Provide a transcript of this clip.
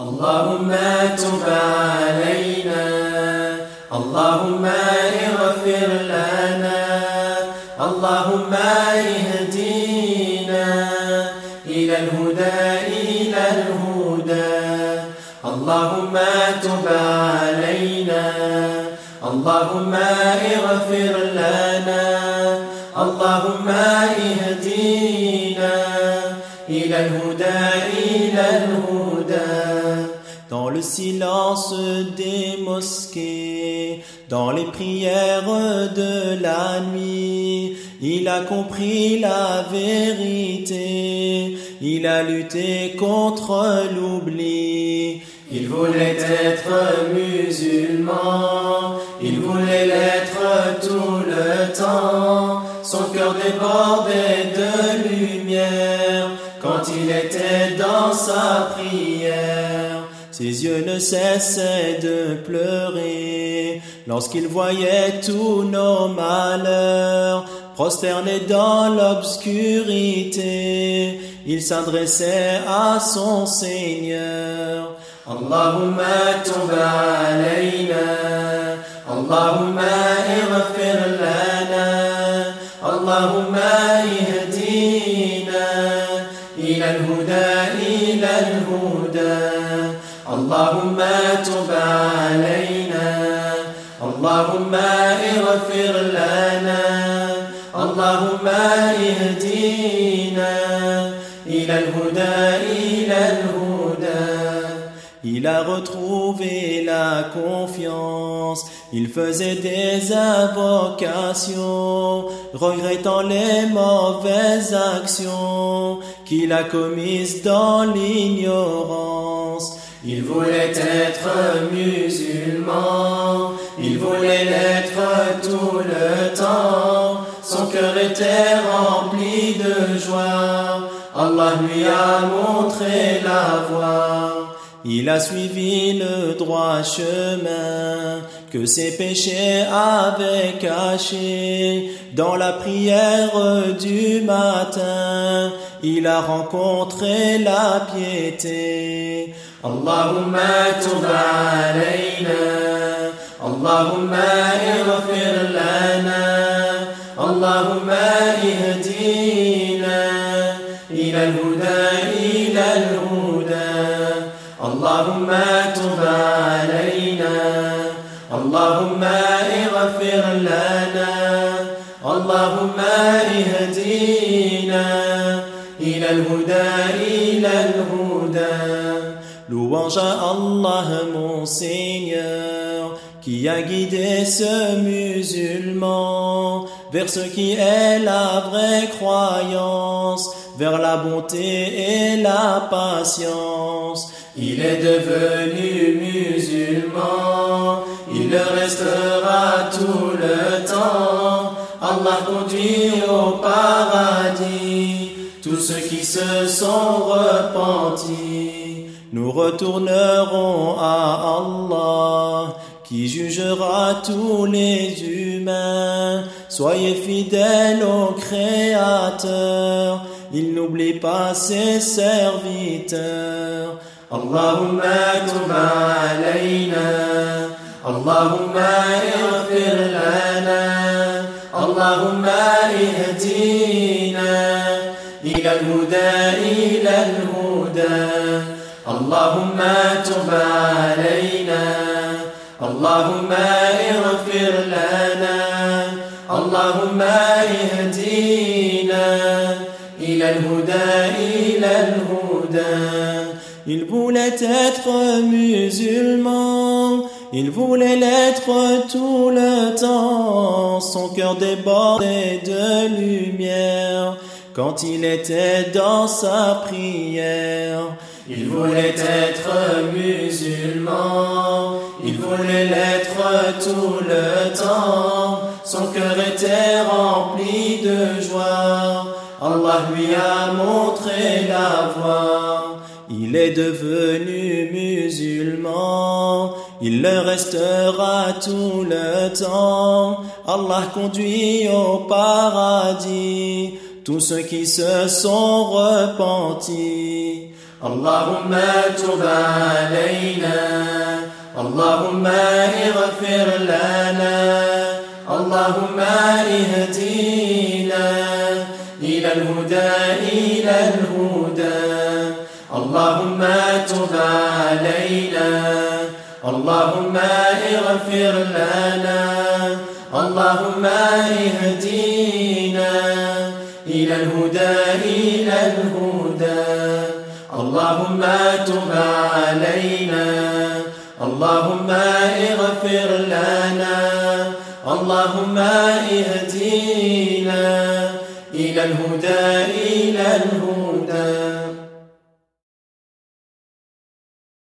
اللهم تب علينا. اللهم اغفر لنا. اللهم اهدينا إلى الهدى إلى الهدى. اللهم تب علينا. اللهم اغفر لنا. اللهم اهدينا إلى الهدى le silence des mosquées, dans les prières de la nuit. Il a compris la vérité, il a lutté contre l'oubli. Il voulait être musulman, il voulait l'être tout le temps. Son cœur débordait de lumière quand il était dans sa prière. Ses yeux ne cessaient de pleurer lorsqu'il voyait tous nos malheurs prosternés dans l'obscurité. Il s'adressait à son Seigneur. Allahumma tuba alayna, Allahumma ighfir lana, Allahumma ihdina, ila al-huda, ila al-huda. اللهم تب علينا اللهم اغفر لنا اللهم اهدينا إلى الهدى إلى الهدى Il a retrouvé la confiance, il faisait des invocations, regrettant les mauvaises actions qu'il a commises dans l'ignorance. Il voulait être musulman, il voulait l'être tout le temps. Son cœur était rempli de joie. Allah lui a montré la voie. Il a suivi le droit chemin que ses péchés avaient caché dans la prière du matin. Il a rencontré la piété. Allahumma tub alayna, Allahumma ighfir lana, Allahumma ihdina, ila al-huda, ila al-huda. Allahumma tub alayna, Allahumma ighfir lana, Allahumma ihdina, ila al-huda, ila al-huda. Louange à Allah mon Seigneur qui a guidé ce musulman vers ce qui est la vraie croyance, vers la bonté et la patience. Il est devenu musulman, il le restera tout le temps. Allah conduit au paradis tous ceux qui se sont repentis. Nous retournerons à Allah qui jugera tous les humains. Soyez fidèles au Créateur, il n'oublie pas ses serviteurs. Allahumma tub alayna, Allahumma ighfir lana, Allahumma ihdina, ila al-huda, ila al-huda. اللهم تب علينا اللهم اغفر لنا اللهم اهدينا إلى الهدى إلى الهدى Il voulait être musulman, il voulait l'être tout le temps, son cœur débordait de lumière quand il était dans sa prière. Il voulait être musulman, il voulait l'être tout le temps. Son cœur était rempli de joie. Allah lui a montré la voie. Il est devenu musulman, il le restera tout le temps. Allah conduit au paradis tous ceux qui se sont repentis. اللهم تب اللهم اغفر لنا. اللهم اهدينا. إلى الهدى إلى الهدى. اللهم تب علينا. اللهم اغفر لنا. اللهم اهدينا. إلى الهدى إلى الهدى. اللهم تب علينا. اللهم اغفر لنا. اللهم اهدينا إلى الهدى إلى الهدى.